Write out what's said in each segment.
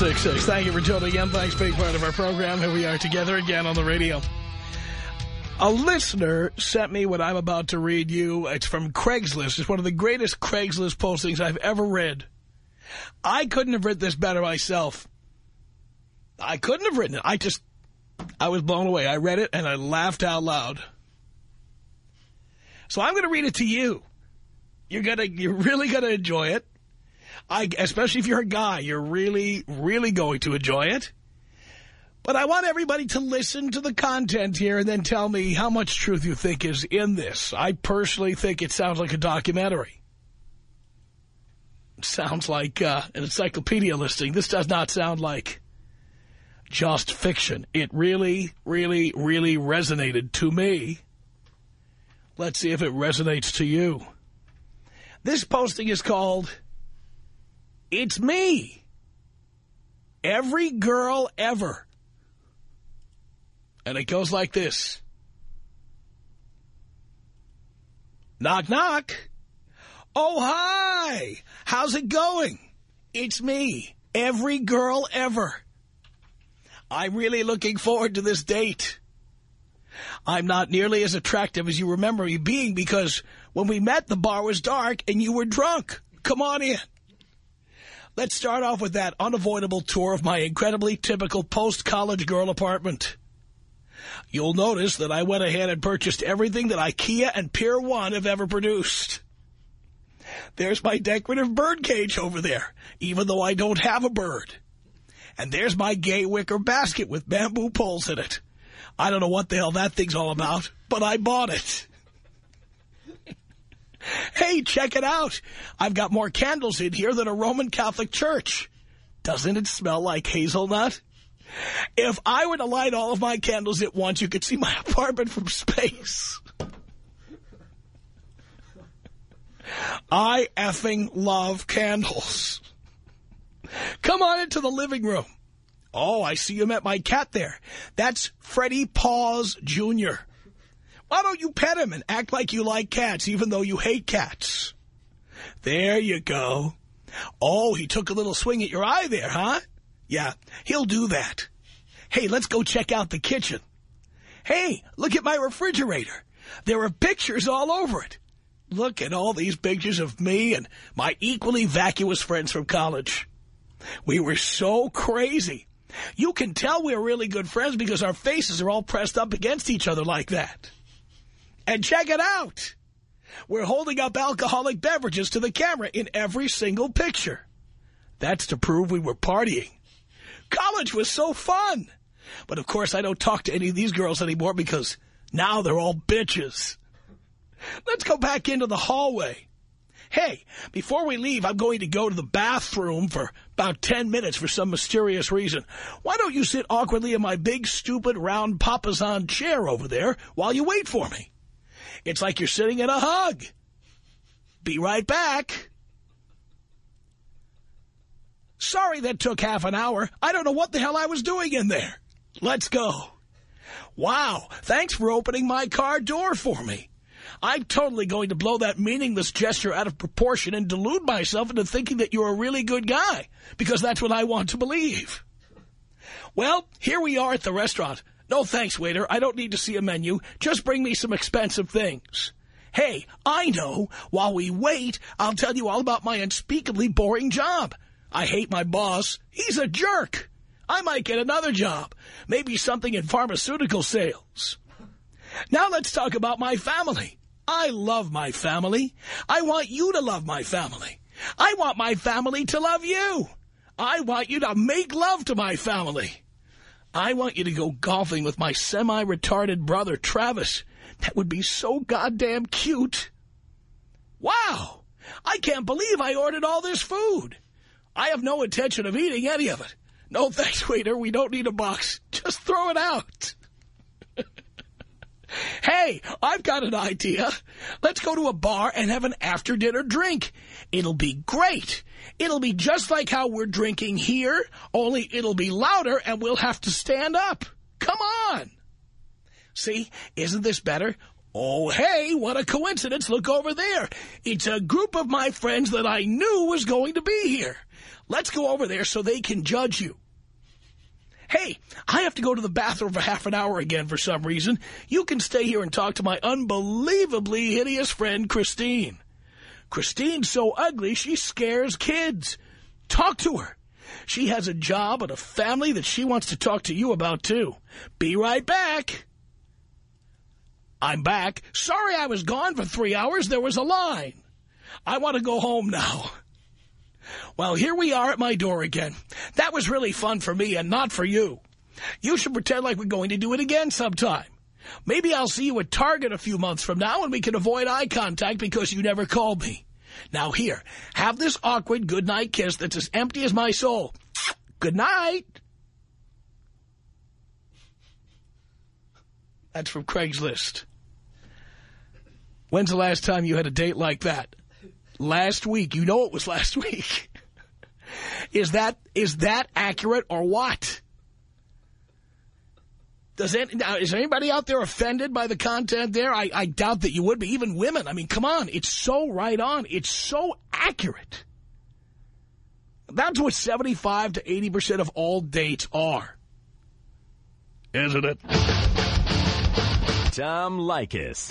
1-800-5800-866. Thank you for tuning in. Thanks for being part of our program. Here we are together again on the radio. A listener sent me what I'm about to read you. It's from Craigslist. It's one of the greatest Craigslist postings I've ever read. I couldn't have written this better myself. I couldn't have written it. I just, I was blown away. I read it and I laughed out loud. So I'm going to read it to you. You're gonna, you're really gonna enjoy it. I, especially if you're a guy, you're really, really going to enjoy it. But I want everybody to listen to the content here and then tell me how much truth you think is in this. I personally think it sounds like a documentary. Sounds like uh, an encyclopedia listing. This does not sound like just fiction. It really, really, really resonated to me. Let's see if it resonates to you. This posting is called It's Me. Every girl ever. And it goes like this. Knock, knock. Oh, hi. How's it going? It's me. Every girl ever. I'm really looking forward to this date. I'm not nearly as attractive as you remember me being because when we met, the bar was dark and you were drunk. Come on in. Let's start off with that unavoidable tour of my incredibly typical post-college girl apartment. You'll notice that I went ahead and purchased everything that IKEA and Pier 1 have ever produced. There's my decorative bird cage over there, even though I don't have a bird. And there's my gay wicker basket with bamboo poles in it. I don't know what the hell that thing's all about, but I bought it. Hey, check it out. I've got more candles in here than a Roman Catholic church. Doesn't it smell like hazelnut? If I were to light all of my candles at once, you could see my apartment from space. I effing love candles. Come on into the living room. Oh, I see you met my cat there. That's Freddie Paws Jr. Why don't you pet him and act like you like cats, even though you hate cats? There you go. Oh, he took a little swing at your eye there, huh? Yeah, he'll do that. Hey, let's go check out the kitchen. Hey, look at my refrigerator. There are pictures all over it. Look at all these pictures of me and my equally vacuous friends from college. We were so crazy. You can tell we're really good friends because our faces are all pressed up against each other like that. And check it out. We're holding up alcoholic beverages to the camera in every single picture. That's to prove we were partying. College was so fun. But, of course, I don't talk to any of these girls anymore because now they're all bitches. Let's go back into the hallway. Hey, before we leave, I'm going to go to the bathroom for about 10 minutes for some mysterious reason. Why don't you sit awkwardly in my big, stupid, round papasan chair over there while you wait for me? It's like you're sitting in a hug. Be right back. Sorry that took half an hour. I don't know what the hell I was doing in there. Let's go. Wow, thanks for opening my car door for me. I'm totally going to blow that meaningless gesture out of proportion and delude myself into thinking that you're a really good guy, because that's what I want to believe. Well, here we are at the restaurant. No thanks, waiter. I don't need to see a menu. Just bring me some expensive things. Hey, I know. While we wait, I'll tell you all about my unspeakably boring job. I hate my boss. He's a jerk. I might get another job, maybe something in pharmaceutical sales. Now let's talk about my family. I love my family. I want you to love my family. I want my family to love you. I want you to make love to my family. I want you to go golfing with my semi-retarded brother, Travis. That would be so goddamn cute. Wow! I can't believe I ordered all this food. I have no intention of eating any of it. No thanks, waiter. We don't need a box. Just throw it out. hey, I've got an idea. Let's go to a bar and have an after-dinner drink. It'll be great. It'll be just like how we're drinking here, only it'll be louder and we'll have to stand up. Come on. See, isn't this better? Oh, hey, what a coincidence. Look over there. It's a group of my friends that I knew was going to be here. Let's go over there so they can judge you. Hey, I have to go to the bathroom for half an hour again for some reason. You can stay here and talk to my unbelievably hideous friend, Christine. Christine's so ugly, she scares kids. Talk to her. She has a job and a family that she wants to talk to you about, too. Be right back. I'm back. Sorry I was gone for three hours. There was a line. I want to go home now. Well, here we are at my door again. That was really fun for me and not for you. You should pretend like we're going to do it again sometime. Maybe I'll see you at Target a few months from now and we can avoid eye contact because you never called me. Now here, have this awkward goodnight kiss that's as empty as my soul. Good night. That's from Craigslist. When's the last time you had a date like that? Last week. You know it was last week. is that is that accurate or what? Does it, now, is anybody out there offended by the content there? I, I doubt that you would be. Even women. I mean, come on. It's so right on. It's so accurate. That's what 75 to 80% of all dates are. Isn't it? Tom Leykis.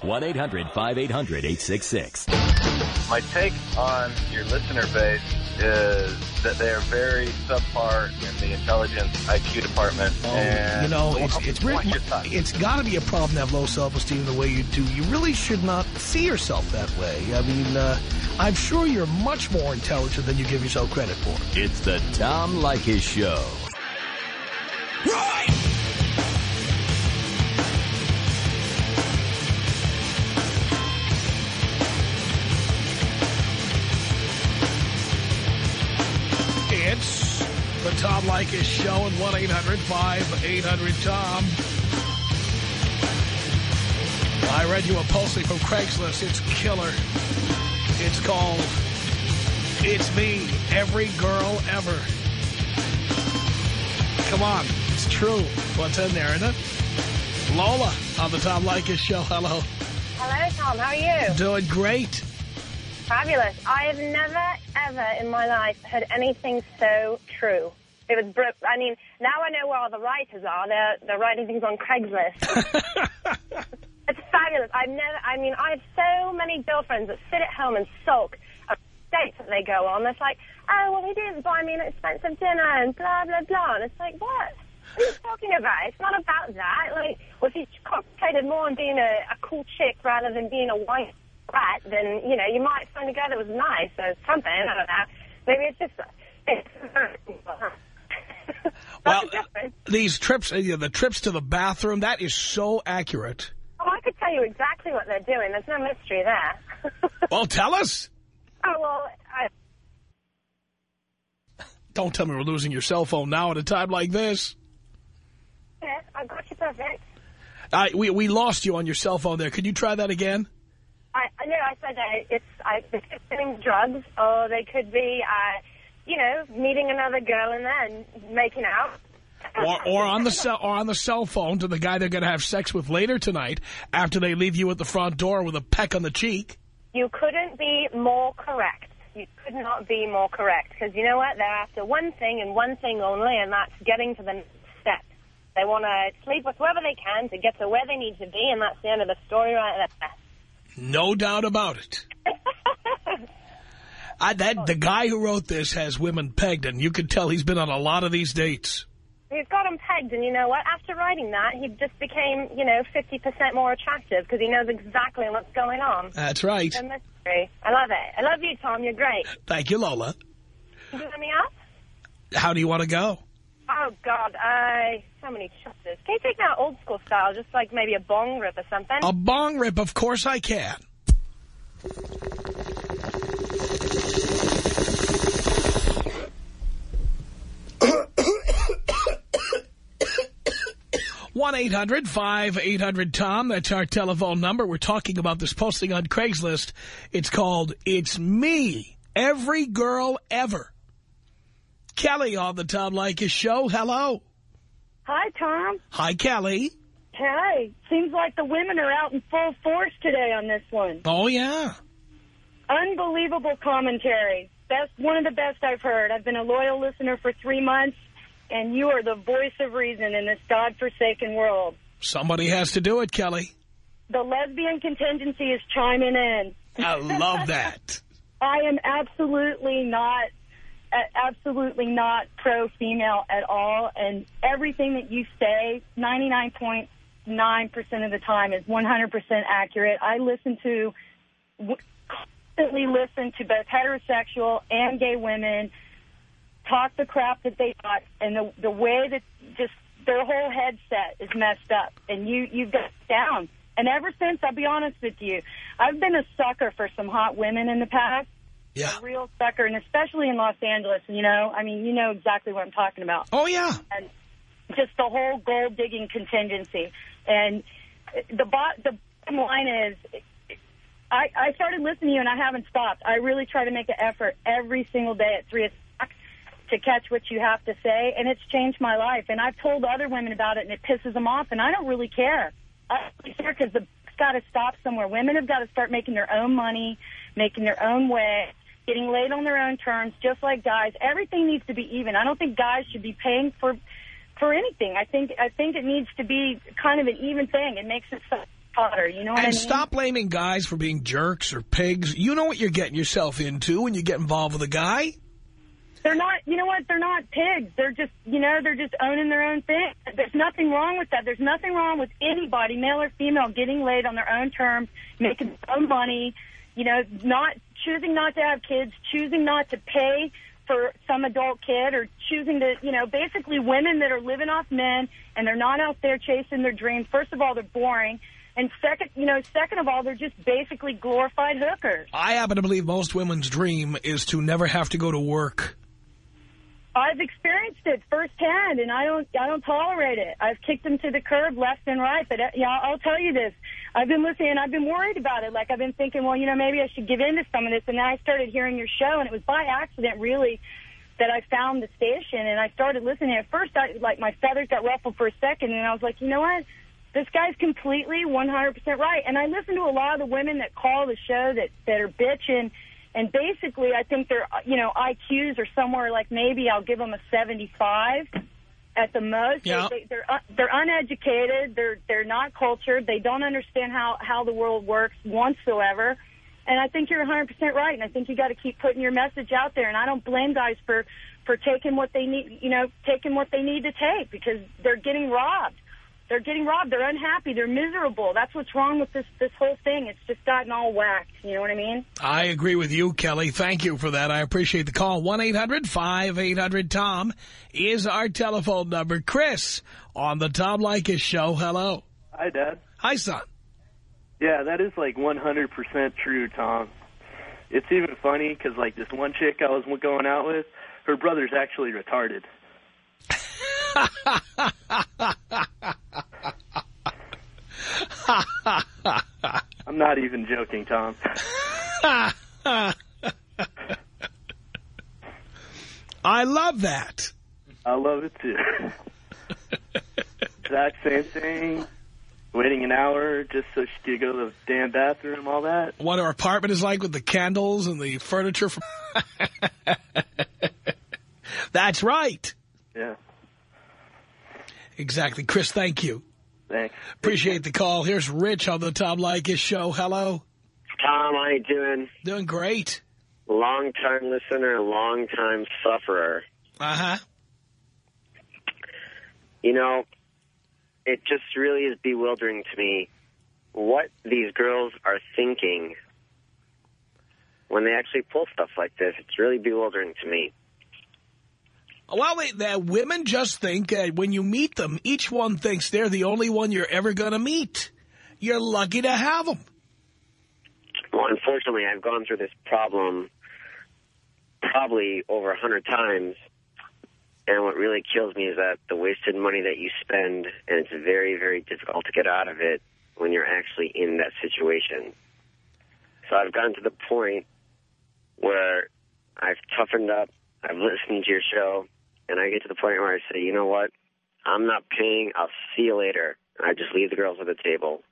1-800-5800-866. My take on your listener base is that they are very subpar in the intelligence IQ department. Oh, and you know, it's, it's, really, What's your thought? it's got to be a problem to have low self-esteem the way you do. You really should not see yourself that way. I mean, uh, I'm sure you're much more intelligent than you give yourself credit for. It's the Tom Leykis Show. Tom Leykis Show at 1-800-5800-TOM. I read you a posting from Craigslist. It's killer. It's called It's Me, Every Girl Ever. Come on, it's true. What's in there, isn't it? Lola on the Tom Leykis Show. Hello. Hello, Tom. How are you? Doing great. Fabulous. I have never, ever in my life heard anything so true. It was, I mean, now I know where all the writers are. They're, they're writing things on Craigslist. it's fabulous. I've never, I mean, I have so many girlfriends that sit at home and sulk at dates that they go on. It's like, oh, well, he didn't buy me an expensive dinner and blah, blah, blah. And it's like, what? What are you talking about? It's not about that. Like, well, if you concentrated more on being a, a cool chick rather than being a white rat, then, you know, you might find a guy that was nice or something. I don't know. Maybe it's just... It's Well, the these trips, uh, the trips to the bathroom, that is so accurate. Oh, I could tell you exactly what they're doing. There's no mystery there. Well, tell us. oh, well, I, Don't tell me we're losing your cell phone now at a time like this. yeah, I got you perfect. I, we, we lost you on your cell phone there. Could you try that again? I, I know I said that it's I, it's getting drugs, or they could be, uh, you know, meeting another girl in there and then making out. Or, or on the cell, or on the cell phone to the guy they're going to have sex with later tonight after they leave you at the front door with a peck on the cheek. You couldn't be more correct. You could not be more correct. Because you know what? They're after one thing and one thing only, and that's getting to the next step. They want to sleep with whoever they can to get to where they need to be, and that's the end of the story right there. No doubt about it. I, that the guy who wrote this has women pegged, and you can tell he's been on a lot of these dates. He's got them pegged, and you know what? After writing that, he just became, you know, 50% more attractive because he knows exactly what's going on. That's right. Mystery. I love it. I love you, Tom. You're great. Thank you, Lola. You let me up? How do you want to go? Oh, God. I... So many choices. Can you take that old school style, just like maybe a bong rip or something? A bong rip, of course I can. One 800 tom That's our telephone number. We're talking about this posting on Craigslist. It's called It's Me, Every Girl Ever. Kelly on the Tom Leykis show. Hello. Hi, Tom. Hi, Kelly. Hi. Seems like the women are out in full force today on this one. Oh, yeah. Unbelievable commentary. Best, one of the best I've heard. I've been a loyal listener for three months, and you are the voice of reason in this godforsaken world. Somebody has to do it, Kelly. The lesbian contingency is chiming in. I love that. I am absolutely not absolutely not pro-female at all, and everything that you say, 99.9% of the time is 100% accurate. I listen to, constantly listen to both heterosexual and gay women talk the crap that they talk, and the, the way that just their whole headset is messed up, and you, you've got down. And ever since, I'll be honest with you, I've been a sucker for some hot women in the past. Yeah. A real sucker, and especially in Los Angeles. You know, I mean, you know exactly what I'm talking about. Oh, yeah. And just the whole gold-digging contingency. And the, bot, the bottom line is, I, I started listening to you, and I haven't stopped. I really try to make an effort every single day at 3 o'clock to catch what you have to say, and it's changed my life. And I've told other women about it, and it pisses them off, and I don't really care. I don't care because the got to stop somewhere. Women have got to start making their own money, making their own way, getting laid on their own terms, just like guys. Everything needs to be even. I don't think guys should be paying for for anything. I think I think it needs to be kind of an even thing. It makes it so hotter. You know what and I mean? stop blaming guys for being jerks or pigs. You know what you're getting yourself into when you get involved with a guy. They're not, you know what, they're not pigs. They're just, you know, they're just owning their own thing. There's nothing wrong with that. There's nothing wrong with anybody, male or female, getting laid on their own terms, making their own money, you know, not choosing not to have kids, choosing not to pay for some adult kid or choosing to, you know, basically women that are living off men and they're not out there chasing their dreams. First of all, they're boring. And second, you know, second of all, they're just basically glorified hookers. I happen to believe most women's dream is to never have to go to work. I've experienced it firsthand, and I don't, I don't tolerate it. I've kicked them to the curb left and right. But uh, yeah, I'll tell you this: I've been listening, and I've been worried about it. Like I've been thinking, well, you know, maybe I should give in to some of this. And then I started hearing your show, and it was by accident, really, that I found the station, and I started listening. At first, I like my feathers got ruffled for a second, and I was like, you know what? This guy's completely 100% right. And I listen to a lot of the women that call the show that that are bitching. And basically, I think their, you know, IQs are somewhere like maybe I'll give them a 75 at the most. Yeah. They, they're uh, they're uneducated. They're they're not cultured. They don't understand how how the world works whatsoever. And I think you're 100% right. And I think you got to keep putting your message out there. And I don't blame guys for for taking what they need, you know, taking what they need to take because they're getting robbed. They're getting robbed. They're unhappy. They're miserable. That's what's wrong with this this whole thing. It's just gotten all whacked. You know what I mean? I agree with you, Kelly. Thank you for that. I appreciate the call. 1-800-5800-TOM is our telephone number. Chris on the Tom Leykis show. Hello. Hi, Dad. Hi, son. Yeah, that is like 100% true, Tom. It's even funny because, like, this one chick I was going out with, her brother's actually retarded. I'm not even joking, Tom. I love that. I love it, too. exact same thing. Waiting an hour just so she could go to the damn bathroom, all that. What her apartment is like with the candles and the furniture. From That's right. Yeah, Exactly. Chris, thank you. Thanks. Appreciate the call. Here's Rich on the Tom Leykis show. Hello. Tom, how you doing? Doing great. long-time listener, long-time sufferer. Uh-huh. You know, it just really is bewildering to me what these girls are thinking when they actually pull stuff like this. It's really bewildering to me. Well, they, the women just think that when you meet them, each one thinks they're the only one you're ever going to meet. You're lucky to have them. Well, unfortunately, I've gone through this problem probably over a hundred times. And what really kills me is that the wasted money that you spend, and it's very, very difficult to get out of it when you're actually in that situation. So I've gotten to the point where I've toughened up, I've listened to your show, and I get to the point where I say, you know what, I'm not paying, I'll see you later. And I just leave the girls at the table.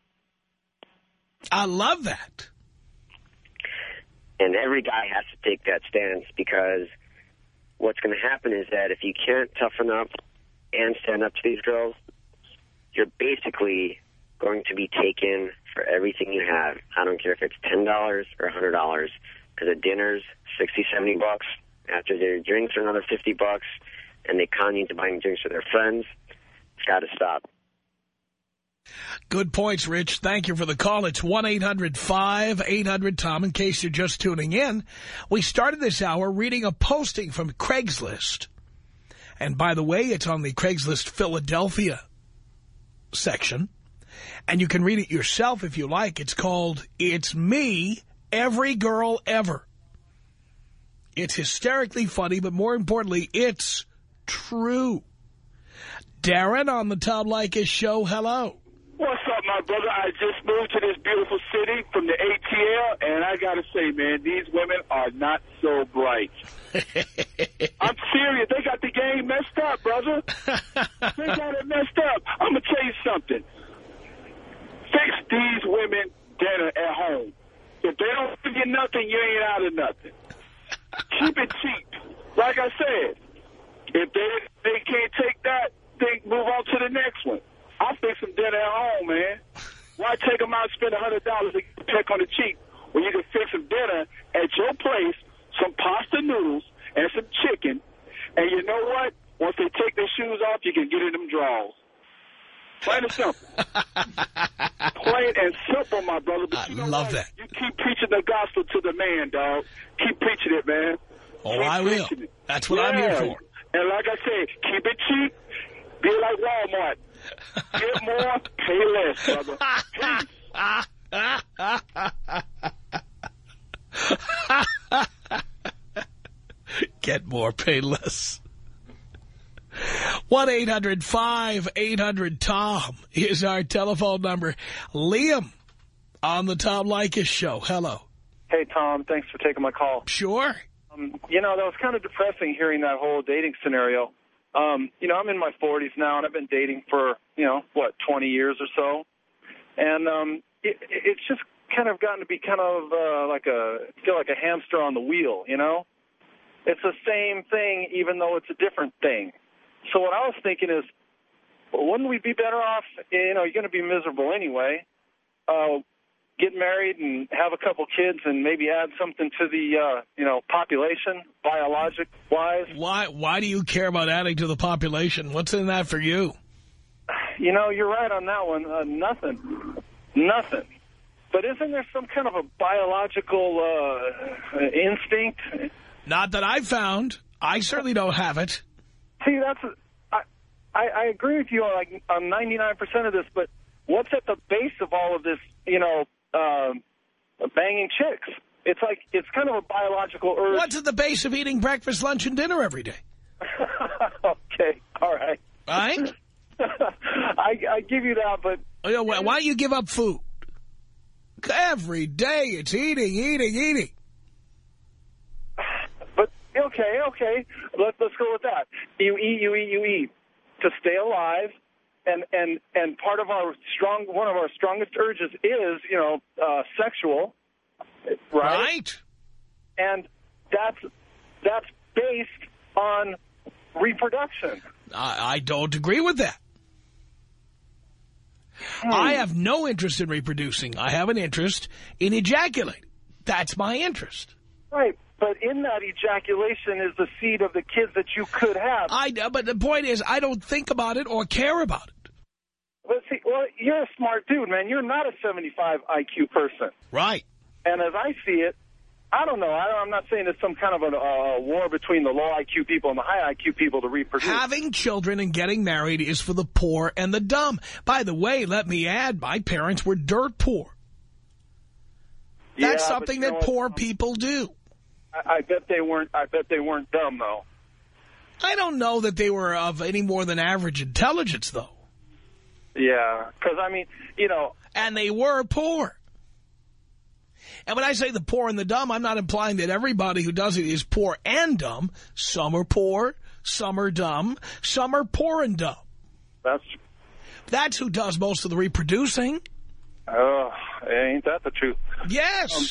I love that. And every guy has to take that stance because what's going to happen is that if you can't toughen up and stand up to these girls, you're basically going to be taken for everything you have. I don't care if it's $10 or $100 because a dinner's 60, 70 bucks. After their drinks are another 50 bucks and they con you into buying drinks for their friends. It's got to stop. Good points, Rich. Thank you for the call. It's 1-800-5800-TOM. In case you're just tuning in, we started this hour reading a posting from Craigslist. And by the way, it's on the Craigslist Philadelphia section. And you can read it yourself if you like. It's called It's Me, Every Girl Ever. It's hysterically funny, but more importantly, it's true. Darren on the Tom Leykis show, hello. What's up, my brother? I just moved to this beautiful city from the ATL, and I got to say, man, these women are not so bright. I'm serious. They got the game messed up, brother. they got it messed up. I'm going to tell you something. Fix these women dinner at home. If they don't give you nothing, you ain't out of nothing. Keep it cheap. Like I said, if they they can't take that, then move on to the next one. I'll fix some dinner at home, man. Why take them out and spend a $100 to peck on the cheap when you can fix some dinner at your place, some pasta noodles and some chicken, and you know what? Once they take their shoes off, you can get in them drawers. Plain and simple. Plain and simple, my brother. But I you know love what? that. You keep preaching the gospel to the man, dog. Keep preaching it, man. Oh, Keep I will. it. That's what I'm here for. And like I said, keep it cheap. Be like Walmart. Get more, pay less, brother. Peace. Get more, pay less. 1-800-5800-TOM is our telephone number. Liam on the Tom Leykis show. Hello. Hey, Tom. Thanks for taking my call. Sure. Um, you know, that was kind of depressing hearing that whole dating scenario. Um, you know, I'm in my 40s now, and I've been dating for, you know, what, 20 years or so. And um, it, it's just kind of gotten to be kind of uh, like a, feel like a hamster on the wheel, you know? It's the same thing, even though it's a different thing. So what I was thinking is, well, wouldn't we be better off, you know, you're going to be miserable anyway, uh, get married and have a couple kids and maybe add something to the, uh, you know, population, biologic-wise. Why, why do you care about adding to the population? What's in that for you? You know, you're right on that one. Uh, nothing. Nothing. But isn't there some kind of a biological uh, instinct? Not that I've found. I certainly don't have it. See, that's I, I, I agree with you on like on 99% of this, but what's at the base of all of this? You know, um, banging chicks. It's like it's kind of a biological urge. What's at the base of eating breakfast, lunch, and dinner every day? okay, all right. Right? I, I give you that, but You know, why why don't you give up food? Every day it's eating, eating, eating. But okay, okay. Let, let's go with that. You eat, you eat, you eat to stay alive, and and and part of our strong, one of our strongest urges is, you know, uh, sexual, right? Right? And that's that's based on reproduction. I, I don't agree with that. I have no interest in reproducing. I have an interest in ejaculating. That's my interest. Right. But in that ejaculation is the seed of the kids that you could have. I know, but the point is, I don't think about it or care about it. But see, well, you're a smart dude, man. You're not a 75 IQ person. Right. And as I see it, I don't know. I, I'm not saying it's some kind of a uh, war between the low IQ people and the high IQ people to reproduce. Having children and getting married is for the poor and the dumb. By the way, let me add, my parents were dirt poor. That's Yeah, something that poor people do. I, I bet they weren't. I bet they weren't dumb though. I don't know that they were of any more than average intelligence, though. Yeah, because I mean, you know, And they were poor. And when I say the poor and the dumb, I'm not implying that everybody who does it is poor and dumb. Some are poor, some are dumb, some are poor and dumb. that's. That's who does most of the reproducing. Oh, ain't that the truth? Yes. Um,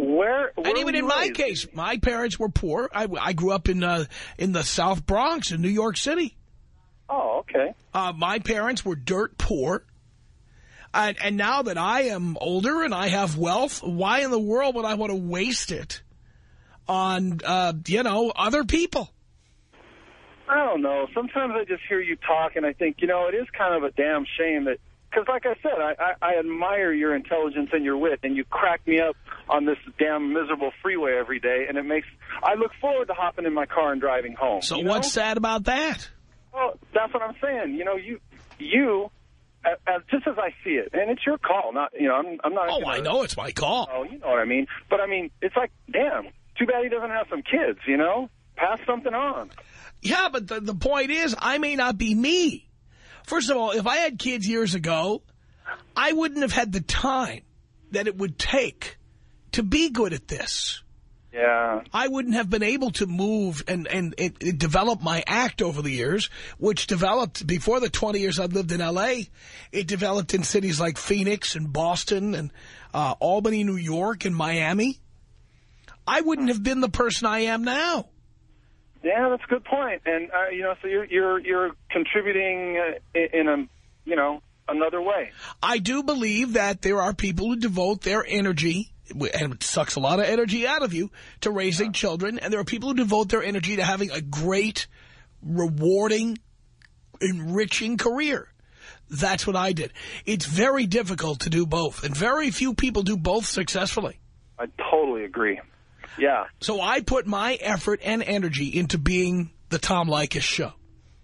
Where? where and even in my case, my parents were poor. I, I grew up in uh, in the South Bronx in New York City. Oh, okay. Uh, my parents were dirt poor. And, and now that I am older and I have wealth, why in the world would I want to waste it on, uh, you know, other people? I don't know. Sometimes I just hear you talk, and I think, you know, it is kind of a damn shame that. Because, like I said, I, I, I admire your intelligence and your wit, and you crack me up on this damn miserable freeway every day, and it makes. I look forward to hopping in my car and driving home. So you know? what's sad about that? Well, that's what I'm saying. You know, you, you, as, as just as I see it, and it's your call. Not, you know, I'm, I'm not. Oh, gonna- I know it's my call. Oh, you know what I mean. But I mean, it's like, damn. Too bad he doesn't have some kids. You know, pass something on. Yeah, but the, the point is, I may not be me. First of all, if I had kids years ago, I wouldn't have had the time that it would take to be good at this. Yeah. I wouldn't have been able to move and, and it, it develop my act over the years, which developed before the 20 years I've lived in L.A. It developed in cities like Phoenix and Boston and uh, Albany, New York and Miami. I wouldn't have been the person I am now. Yeah, that's a good point. And uh, you know, so you're you're you're contributing uh, in a you know another way. I do believe that there are people who devote their energy, and it sucks a lot of energy out of you, to raising children. And there are people who devote their energy to having a great, rewarding, enriching career. That's what I did. It's very difficult to do both. And very few people do both successfully. I totally agree. Yeah. So I put my effort and energy into being the Tom Leykis show.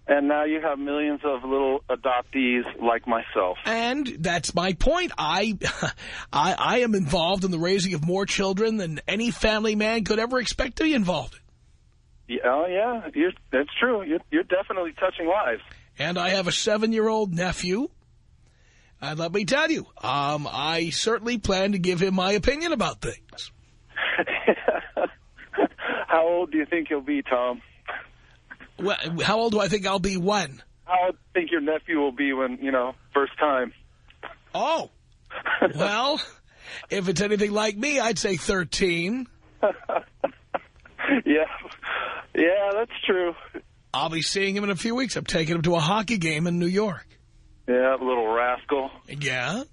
And now you have millions of little adoptees like myself. And that's my point. I, I, I am involved in the raising of more children than any family man could ever expect to be involved in. Yeah, oh yeah, you're, that's true. You're, you're definitely touching lives. And I have a seven-year-old nephew. And let me tell you, um, I certainly plan to give him my opinion about things. How old do you think he'll be, Tom? Well, how old do I think I'll be when? How old do you think your nephew will be when, you know, first time? Oh, well, if it's anything like me, I'd say 13. yeah. Yeah, that's true. I'll be seeing him in a few weeks. I'm taking him to a hockey game in New York. Yeah, little rascal. Yeah?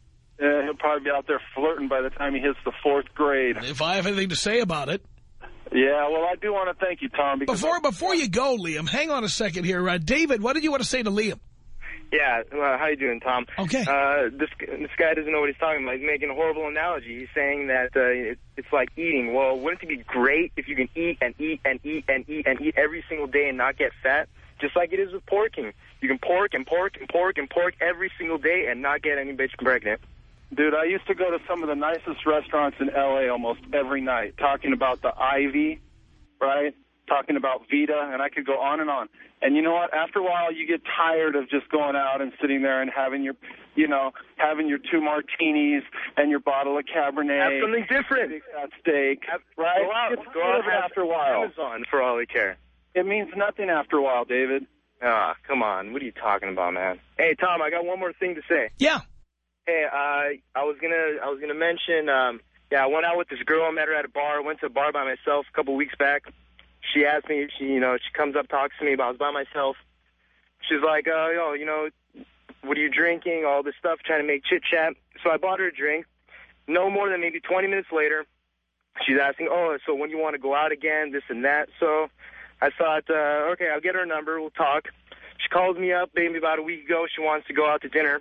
Yeah, he'll probably be out there flirting by the time he hits the fourth grade. If I have anything to say about it. Yeah, well, I do want to thank you, Tom. Because Before before you go, Liam, hang on a second here. Uh, David, what did you want to say to Liam? Yeah, well, how you doing, Tom? Okay. Uh, this this guy doesn't know what he's talking about. He's making a horrible analogy. He's saying that uh, it, it's like eating. Well, wouldn't it be great if you can eat and eat and eat and eat and eat every single day and not get fat? Just like it is with porking. You can pork and pork and pork and pork every single day and not get any bitch pregnant. Dude, I used to go to some of the nicest restaurants in L.A. almost every night, talking about the Ivy, right? Talking about Vita, and I could go on and on. And you know what? After a while, you get tired of just going out and sitting there and having your, you know, having your two martinis and your bottle of Cabernet. Have something different. Big fat steak, right? Go out, You go out have after a while. Amazon for all they care. It means nothing after a while, David. Ah, come on. What are you talking about, man? Hey, Tom, I got one more thing to say. Yeah. Hey, uh, I was gonna, I was gonna mention, um, yeah, I went out with this girl. I met her at a bar. Went to a bar by myself a couple weeks back. She asked me, she, you know, she comes up, talks to me about I was by myself. She's like, uh, yo, you know, what are you drinking? All this stuff, trying to make chit chat. So I bought her a drink. No more than maybe 20 minutes later, she's asking, oh, so when you want to go out again, this and that. So I thought, uh, okay, I'll get her number. We'll talk. She called me up maybe about a week ago. She wants to go out to dinner.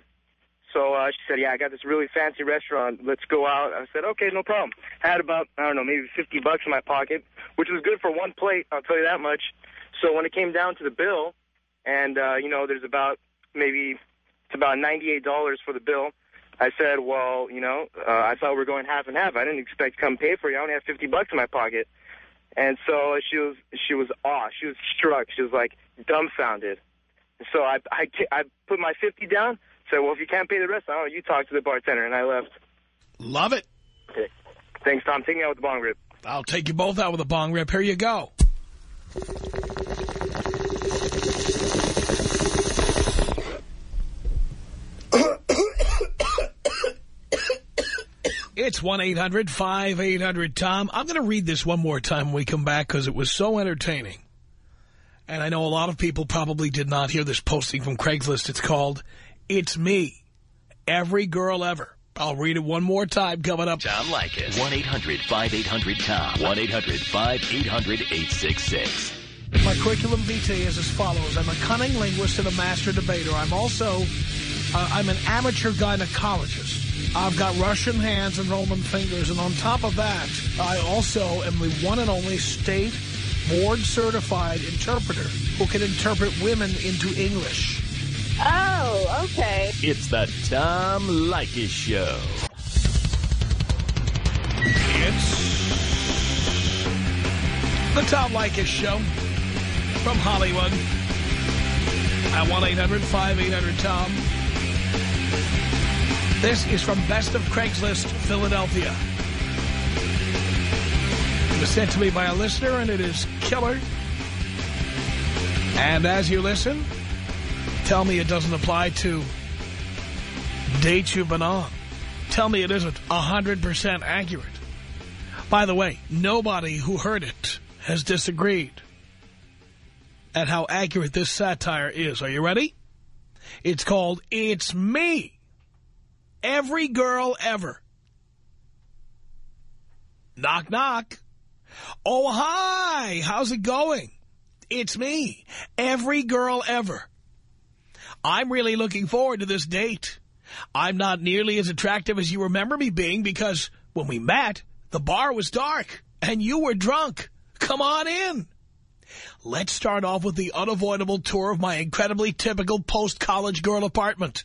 So uh, she said, yeah, I got this really fancy restaurant. Let's go out. I said, okay, no problem. Had about, I don't know, maybe 50 bucks in my pocket, which was good for one plate, I'll tell you that much. So when it came down to the bill, and, uh, you know, there's about maybe, it's about $98 for the bill, I said, well, you know, uh, I thought we were going half and half. I didn't expect to come pay for you. I only have 50 bucks in my pocket. And so she was, she was awe. She was struck. She was like dumbfounded. So I, I, I put my 50 down, said, well, if you can't pay the rest, I don't know, you talk to the bartender, and I left. Love it. Okay. Thanks, Tom. Take me out with the bong rip. I'll take you both out with a bong rip. Here you go. It's 1-800-5800-TOM. I'm going to read this one more time when we come back because it was so entertaining. And I know a lot of people probably did not hear this posting from Craigslist. It's called, It's Me, Every Girl Ever. I'll read it one more time coming up. Tom Leykis. 1-800-5800-TOM. 1-800-5800-866. My curriculum vitae is as follows. I'm a cunning linguist and a master debater. I'm also, uh, I'm an amateur gynecologist. I've got Russian hands and Roman fingers. And on top of that, I also am the one and only state board-certified interpreter who can interpret women into English. Oh, okay. It's the Tom Leykis Show. It's the Tom Leykis Show from Hollywood at 1-800-5800-TOM. This is from Best of Craigslist, Philadelphia. It was sent to me by a listener, and it is killer. And as you listen, tell me it doesn't apply to dates you've been on. Tell me it isn't 100% accurate. By the way, nobody who heard it has disagreed at how accurate this satire is. Are you ready? It's called It's Me. Every girl ever. Knock, knock. Oh, hi. How's it going? It's me. Every girl ever. I'm really looking forward to this date. I'm not nearly as attractive as you remember me being because when we met, the bar was dark and you were drunk. Come on in. Let's start off with the unavoidable tour of my incredibly typical post-college girl apartment.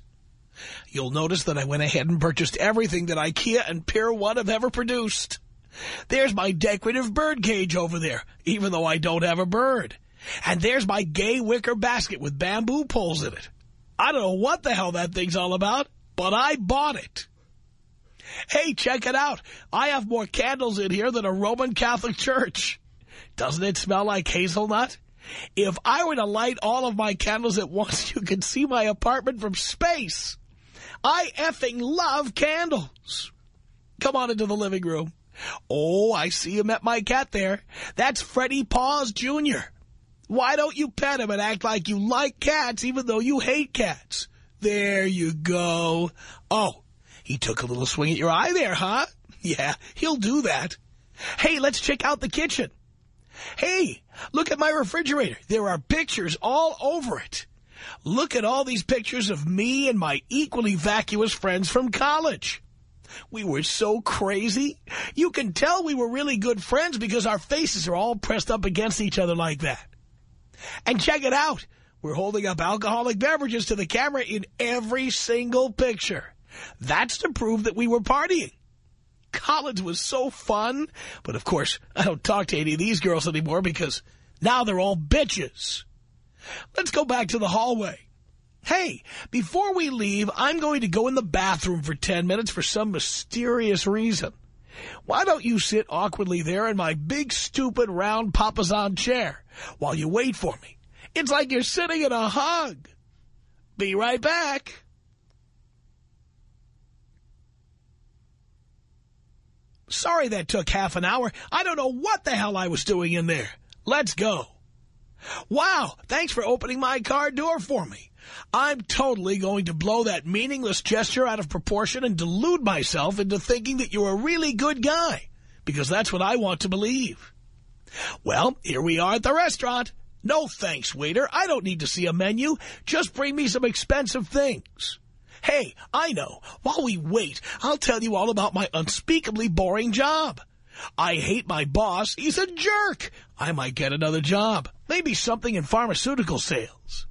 You'll notice that I went ahead and purchased everything that IKEA and Pier 1 have ever produced. There's my decorative bird cage over there, even though I don't have a bird. And there's my gay wicker basket with bamboo poles in it. I don't know what the hell that thing's all about, but I bought it. Hey, check it out. I have more candles in here than a Roman Catholic church. Doesn't it smell like hazelnut? If I were to light all of my candles at once, you could see my apartment from space. I effing love candles. Come on into the living room. Oh, I see you met my cat there. That's Freddie Paws Jr. Why don't you pet him and act like you like cats even though you hate cats? There you go. Oh, he took a little swing at your eye there, huh? Yeah, he'll do that. Hey, let's check out the kitchen. Hey, look at my refrigerator. There are pictures all over it. Look at all these pictures of me and my equally vacuous friends from college. We were so crazy. You can tell we were really good friends because our faces are all pressed up against each other like that. And check it out. We're holding up alcoholic beverages to the camera in every single picture. That's to prove that we were partying. College was so fun. But, of course, I don't talk to any of these girls anymore because now they're all bitches. Let's go back to the hallway. Hey, before we leave, I'm going to go in the bathroom for 10 minutes for some mysterious reason. Why don't you sit awkwardly there in my big, stupid, round papasan chair while you wait for me? It's like you're sitting in a hug. Be right back. Sorry that took half an hour. I don't know what the hell I was doing in there. Let's go. Wow, thanks for opening my car door for me. I'm totally going to blow that meaningless gesture out of proportion and delude myself into thinking that you're a really good guy because that's what I want to believe. Well, here we are at the restaurant. No thanks, waiter. I don't need to see a menu. Just bring me some expensive things. Hey, I know. While we wait, I'll tell you all about my unspeakably boring job. I hate my boss. He's a jerk. I might get another job. Maybe something in pharmaceutical sales.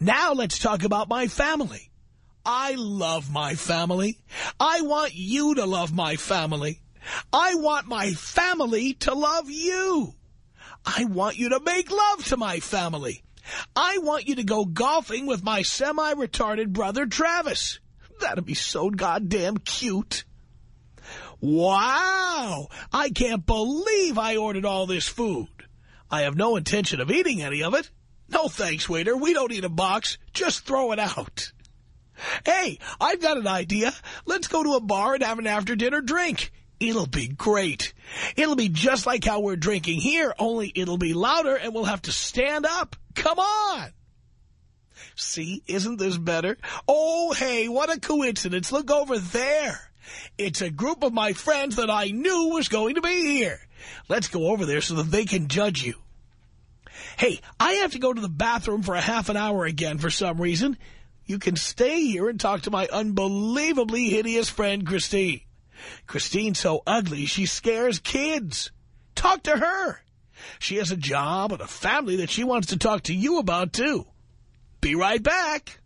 Now let's talk about my family. I love my family. I want you to love my family. I want my family to love you. I want you to make love to my family. I want you to go golfing with my semi-retarded brother Travis. That'd be so goddamn cute. Wow! I can't believe I ordered all this food. I have no intention of eating any of it. No thanks, waiter. We don't need a box. Just throw it out. Hey, I've got an idea. Let's go to a bar and have an after-dinner drink. It'll be great. It'll be just like how we're drinking here, only it'll be louder and we'll have to stand up. Come on. See, isn't this better? Oh, hey, what a coincidence. Look over there. It's a group of my friends that I knew was going to be here. Let's go over there so that they can judge you. Hey, I have to go to the bathroom for a half an hour again for some reason. You can stay here and talk to my unbelievably hideous friend, Christine. Christine's so ugly, she scares kids. Talk to her. She has a job and a family that she wants to talk to you about, too. Be right back.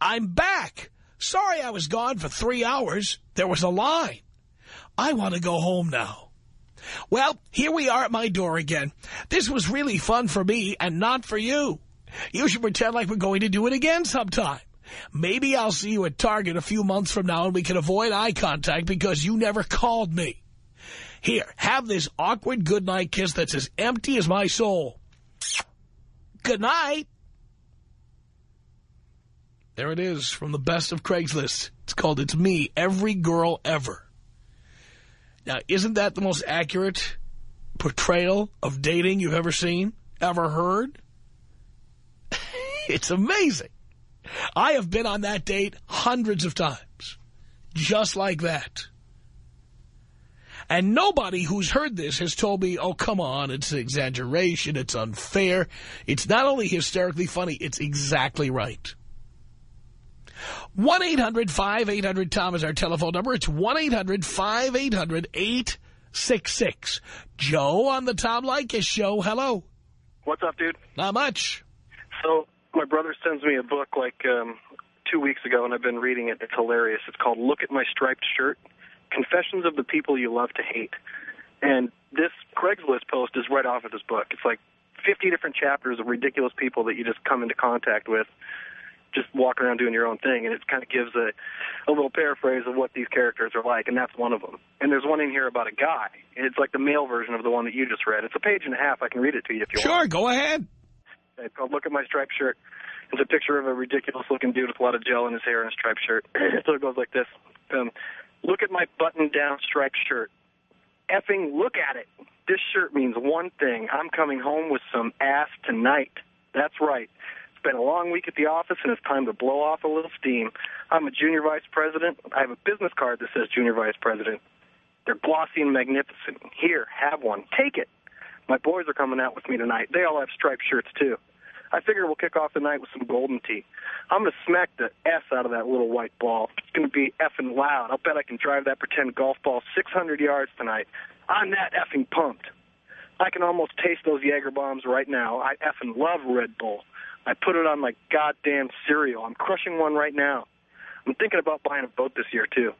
I'm back. Sorry I was gone for three hours. There was a line. I want to go home now. Well, here we are at my door again. This was really fun for me and not for you. You should pretend like we're going to do it again sometime. Maybe I'll see you at Target a few months from now and we can avoid eye contact because you never called me. Here, have this awkward goodnight kiss that's as empty as my soul. Good night. There it is from the best of Craigslist. It's called It's Me, Every Girl Ever. Now, isn't that the most accurate portrayal of dating you've ever seen, ever heard? it's amazing. I have been on that date hundreds of times, just like that. And nobody who's heard this has told me, oh, come on, it's an exaggeration, it's unfair. It's not only hysterically funny, it's exactly right. 1-800-5800-TOM is our telephone number. It's 1-800-5800-866. Joe on the Tom Leykis show. Hello. What's up, dude? Not much. So my brother sends me a book like um, two weeks ago, and I've been reading it. It's hilarious. It's called Look at My Striped Shirt, Confessions of the People You Love to Hate. And this Craigslist post is right off of this book. It's like 50 different chapters of ridiculous people that you just come into contact with just walking around doing your own thing, and it kind of gives a, a little paraphrase of what these characters are like, and that's one of them. And there's one in here about a guy. It's like the male version of the one that you just read. It's a page and a half. I can read it to you if you sure, want. Sure, go ahead. It's called Look at My Striped Shirt. It's a picture of a ridiculous-looking dude with a lot of gel in his hair and a striped shirt. so it goes like this. Um, look at my button-down striped shirt. Effing look at it. This shirt means one thing. I'm coming home with some ass tonight. That's right. Been a long week at the office, and it's time to blow off a little steam. I'm a junior vice president. I have a business card that says junior vice president. They're glossy and magnificent. Here, have one. Take it. My boys are coming out with me tonight. They all have striped shirts, too. I figure we'll kick off the night with some Golden Tee. I'm going to smack the S out of that little white ball. It's going to be effing loud. I'll bet I can drive that pretend golf ball 600 yards tonight. I'm that effing pumped. I can almost taste those Jaeger bombs right now. I effing love Red Bull. I put it on my goddamn cereal. I'm crushing one right now. I'm thinking about buying a boat this year, too.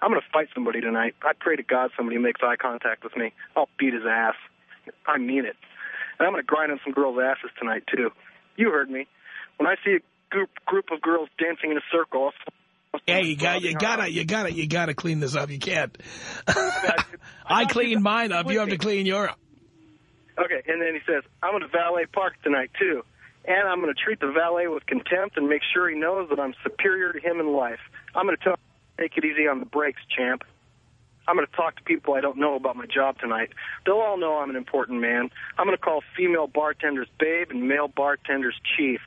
I'm going to fight somebody tonight. I pray to God somebody makes eye contact with me. I'll beat his ass. I mean it. And I'm going to grind on some girls' asses tonight, too. You heard me. When I see a group group of girls dancing in a circle, yeah, you got you gotta you gotta you gotta clean this up. You can't. I clean mine up. You have to clean your up. Okay, and then he says, "I'm going to valet park tonight too, and I'm going to treat the valet with contempt and make sure he knows that I'm superior to him in life. I'm going to tell him, take it easy on the brakes, champ. I'm going to talk to people I don't know about my job tonight. They'll all know I'm an important man. I'm going to call female bartenders babe and male bartenders chief.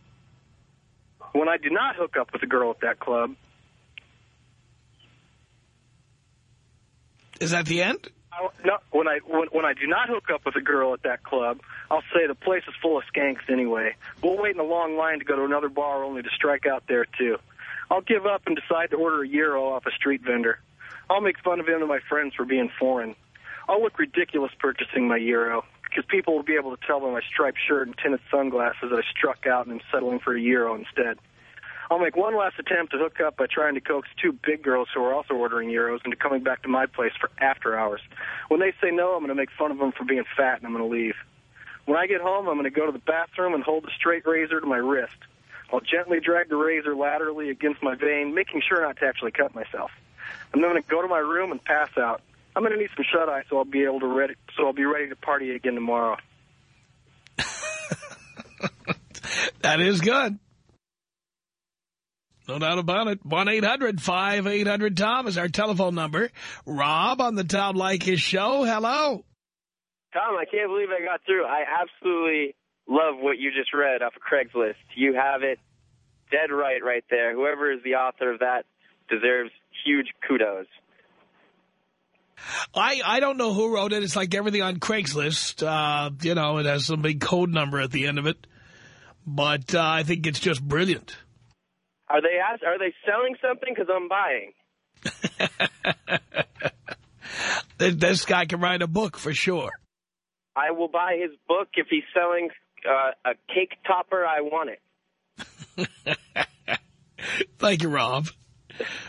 When I do not hook up with a girl at that club... Is that the end? No, when I when, when I do not hook up with a girl at that club, I'll say the place is full of skanks anyway. We'll wait in a long line to go to another bar only to strike out there too. I'll give up and decide to order a gyro off a street vendor. I'll make fun of him and my friends for being foreign. I'll look ridiculous purchasing my gyro because people will be able to tell by my striped shirt and tinted sunglasses that I struck out and am settling for a gyro instead. I'll make one last attempt to hook up by trying to coax two big girls who are also ordering gyros into coming back to my place for after hours. When they say no, I'm going to make fun of them for being fat and I'm going to leave. When I get home, I'm going to go to the bathroom and hold the straight razor to my wrist. I'll gently drag the razor laterally against my vein, making sure not to actually cut myself. I'm then going to go to my room and pass out. I'm going to need some shut eye, so I'll be able to ready. So I'll be ready to party again tomorrow. That is good. No doubt about it. 1-800-5800-TOM is our telephone number. Rob on the Tom Leykis show. Hello. Tom, I can't believe I got through. I absolutely love what you just read off of Craigslist. You have it dead right right there. Whoever is the author of that deserves huge kudos. I, I don't know who wrote it. It's like everything on Craigslist. Uh, you know, it has some big code number at the end of it. But uh, I think it's just brilliant. Are they ask, Are they selling something? Because I'm buying. This guy can write a book for sure. I will buy his book if he's selling uh, a cake topper. I want it. Thank you, Rob.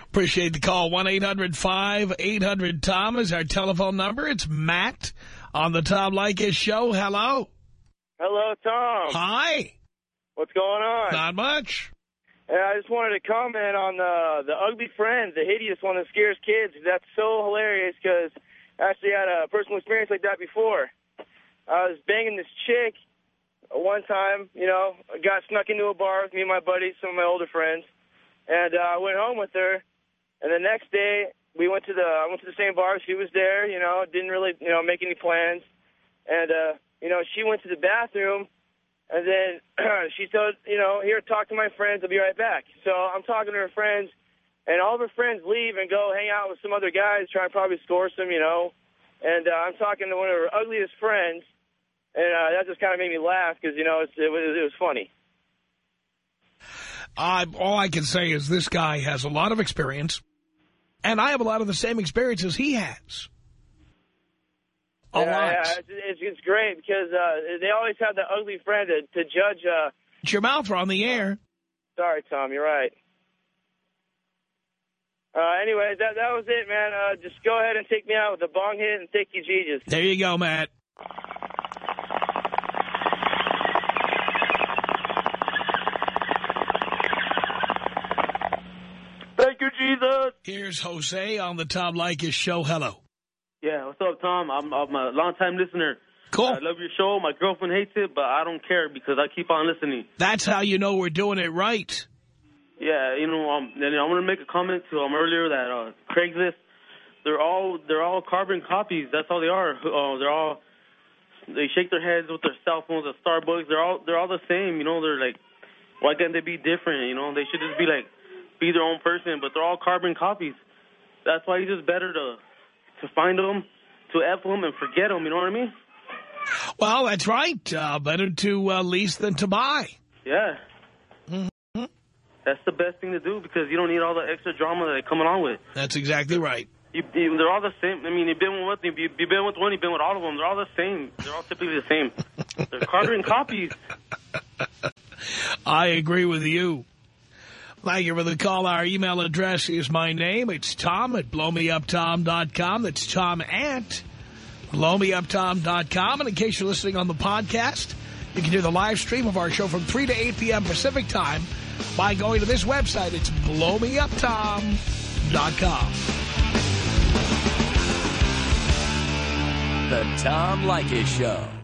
Appreciate the call. 1-800-5800-TOM is our telephone number. It's Matt on the Tom Leykis show. Hello. Hello, Tom. Hi. What's going on? Not much. Yeah, I just wanted to comment on the the ugly friends, the hideous one that scares kids. That's so hilarious because I actually had a personal experience like that before. I was banging this chick one time, you know, got snuck into a bar with me and my buddies, some of my older friends, and uh, I went home with her. And the next day, we went to the I went to the same bar. She was there, you know, didn't really, you know, make any plans. And uh, you know, she went to the bathroom and then she said, you know, here, talk to my friends. I'll be right back. So I'm talking to her friends, and all of her friends leave and go hang out with some other guys, try to probably score some, you know. And uh, I'm talking to one of her ugliest friends, and uh, that just kind of made me laugh because, you know, it's, it, was, it was funny. All I can say is this guy has a lot of experience, and I have a lot of the same experiences he has. A yeah, lot. Yeah, it's, it's, it's great because uh, they always have the ugly friend to, to judge. Uh, It's your mouth. We're on the air. sorry, Tom, you're right. Uh, anyway, that that was it, man. Uh, just go ahead and take me out with a bong hit and take you, Jesus. There you go, Matt. Thank you, Jesus. Here's Jose on the Tom Leykis show. Hello. What's up, Tom? I'm, I'm a long-time listener. Cool. I love your show. My girlfriend hates it, but I don't care because I keep on listening. That's how you know we're doing it right. Yeah, you know, um, then I'm gonna make a comment to um earlier that uh, Craigslist, they're all they're all carbon copies. That's all they are. Uh, they're all they shake their heads with their cell phones at Starbucks. They're all they're all the same. You know, they're like, why can't they be different? You know, they should just be like be their own person. But they're all carbon copies. That's why it's just better to to find them, to f them and forget them. You know what I mean? Well, that's right. Uh, better to uh, lease than to buy. Yeah. That's the best thing to do because you don't need all the extra drama that they come along with. That's exactly right. You, you, they're all the same. I mean, you've been with you, you've been with one, you've been with all of them. They're all the same. They're all typically the same. They're carbon copies. I agree with you. Thank you for the call. Our email address is my name. It's Tom at blowmeuptom.com. That's Tom at blowmeuptom.com. And in case you're listening on the podcast, you can hear the live stream of our show from 3 to 8 p.m. Pacific time by going to this website. It's blowmeuptom.com. The Tom Leykis Show.